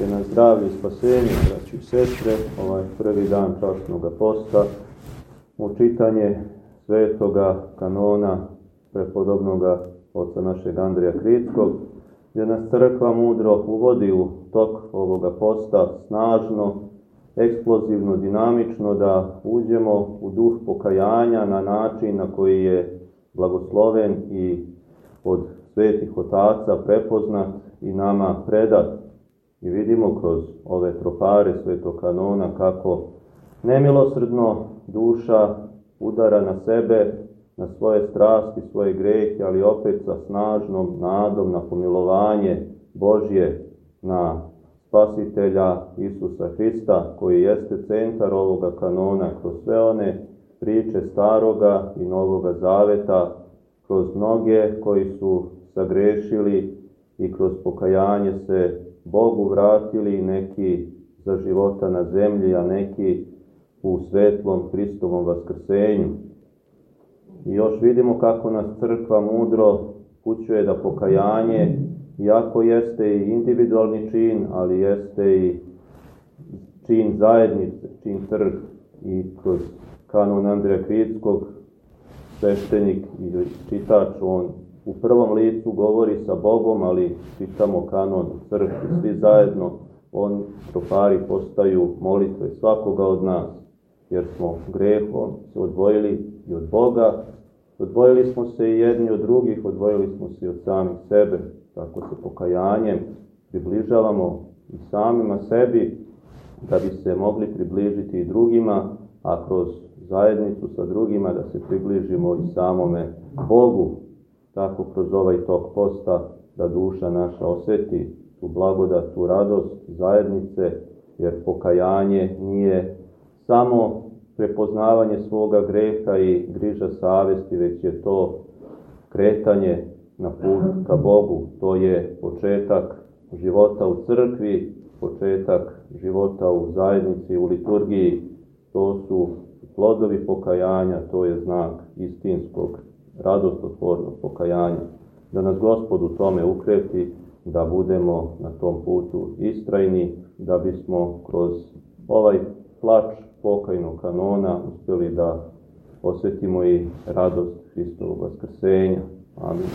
je na zdravlje i spasenje, braći i sestre, ovaj prvi dan časnog posta, u čitanje svetoga kanona prepodobnoga oca našeg Andrija Kritskog, gdje nas crkva mudro uvodi u tok ovoga posta snažno, eksplozivno, dinamično, da uđemo u duh pokajanja na način na koji je blagosloven i od svetih otaca prepoznat i nama predat i vidimo kroz ove tropare svetog kanona kako nemilosrdno duša udara na sebe, na svoje strasti, svoje grehe, ali opet sa snažnom nadom na pomilovanje Božje, na spasitelja Isusa Hrista, koji jeste centar ovoga kanona kroz sve one priče staroga i novoga zaveta, kroz mnoge koji su sagrešili i kroz pokajanje se Bogu vratili neki za života na zemlji, a neki u svetlom Hristovom vaskrsenju. I još vidimo kako nas crkva mudro kućuje da pokajanje, iako jeste i individualni čin, ali jeste i čin zajednice, čin trg i kroz kanon Andreja Kvitskog, sveštenik i čitač, on u prvom licu govori sa Bogom, ali čitamo kanon crkvi, svi zajedno, on tropari postaju molitve svakoga od nas, jer smo grehom se odvojili i od Boga, odvojili smo se i jedni od drugih, odvojili smo se i od samih sebe, tako se pokajanjem približavamo i samima sebi, da bi se mogli približiti i drugima, a kroz zajednicu sa drugima da se približimo i samome Bogu, tako kroz ovaj tok posta da duša naša oseti tu blagodat, tu radost zajednice, jer pokajanje nije samo prepoznavanje svoga greha i griža savesti, već je to kretanje na put ka Bogu. To je početak života u crkvi, početak života u zajednici, u liturgiji. To su plodovi pokajanja, to je znak istinskog radostotvornog pokajanja. Da nas Gospod u tome ukreti, da budemo na tom putu istrajni, da bismo kroz ovaj plač pokajnog kanona uspjeli da osjetimo i radost Hristovog vaskrsenja. Amin.